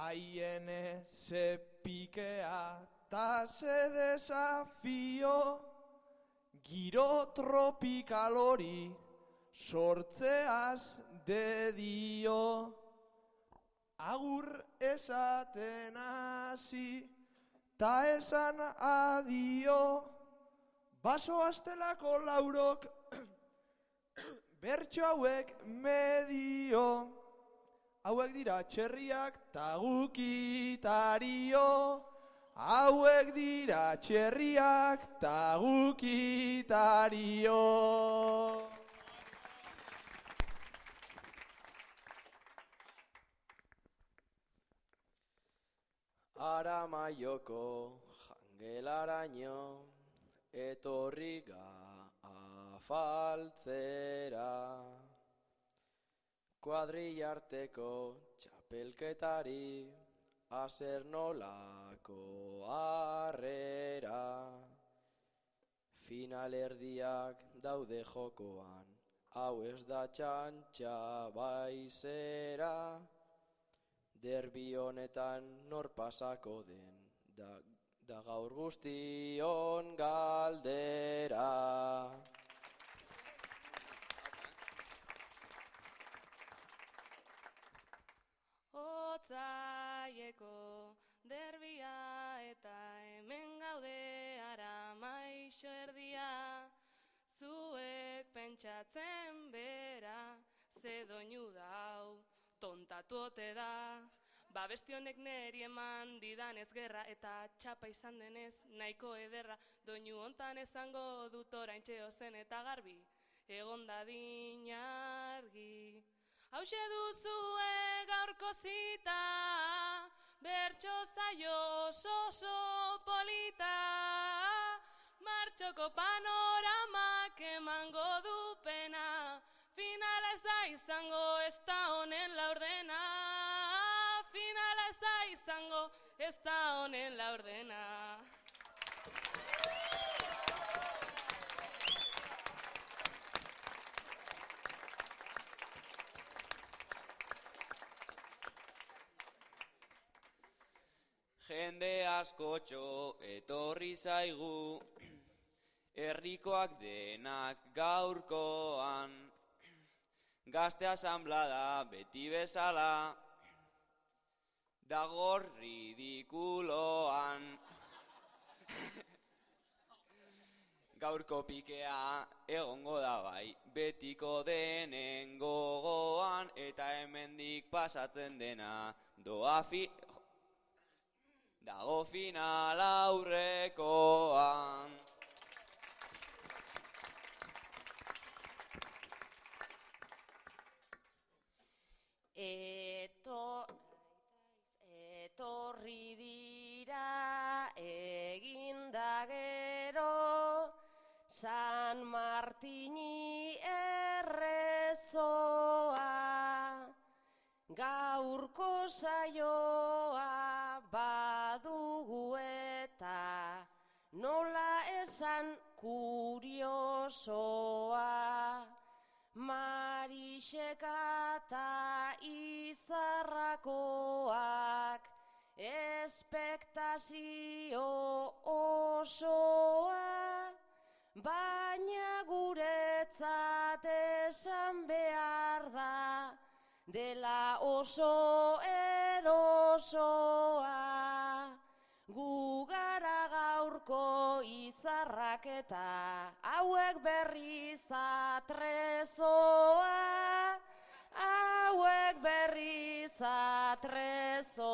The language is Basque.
haien ze pikea ta ze desafio, giro tropikal hori sortzeaz de dio. Agur esaten hasi, ta esan adio, baso astelako laurok, bertso hauek medio, hauek dira txerriak ta gukitario, hauek dira txerriak ta gukitario. Aramaioko jangelaraino etorri ga afaltzera kuadrillarteko txapelketari aser nolako harrera finalerdiak daude jokoan hau ez da txantxa baizera derbi honetan nor pasako den da, da gaur guztion galdera. Otzaieko derbia eta hemen gaude ara maixo erdia. Zuek pentsatzen bera ze doinu dau tontatu ote da. Ba besti honek neri eman didan ez gerra eta txapa izan denez nahiko ederra. Doinu hontan esango dut oraintxe ozen eta garbi egon dadin argi. Hauxe duzue gaurko zita, bertso zaio oso polita, martxoko panoramak emango du pena, finala ez da izango Jende askotxo etorri zaigu, herrikoak denak gaurkoan, gazte asamblada beti bezala, dagor ridikuloan. Gaurko pikea egongo da bai, betiko denen gogoan, eta hemendik pasatzen dena doa fi... Dago final aurrekoan. Eto, etorri dira eginda gero San Martini errezoa Gaurko saioa esan kuriosoa. Marixeka eta izarrakoak espektazio osoa. Baina guretzat esan behar da dela oso erosoa. Gu gara gaurko izarrak eta hauek berriz atrezoa hauek berriz atrezoa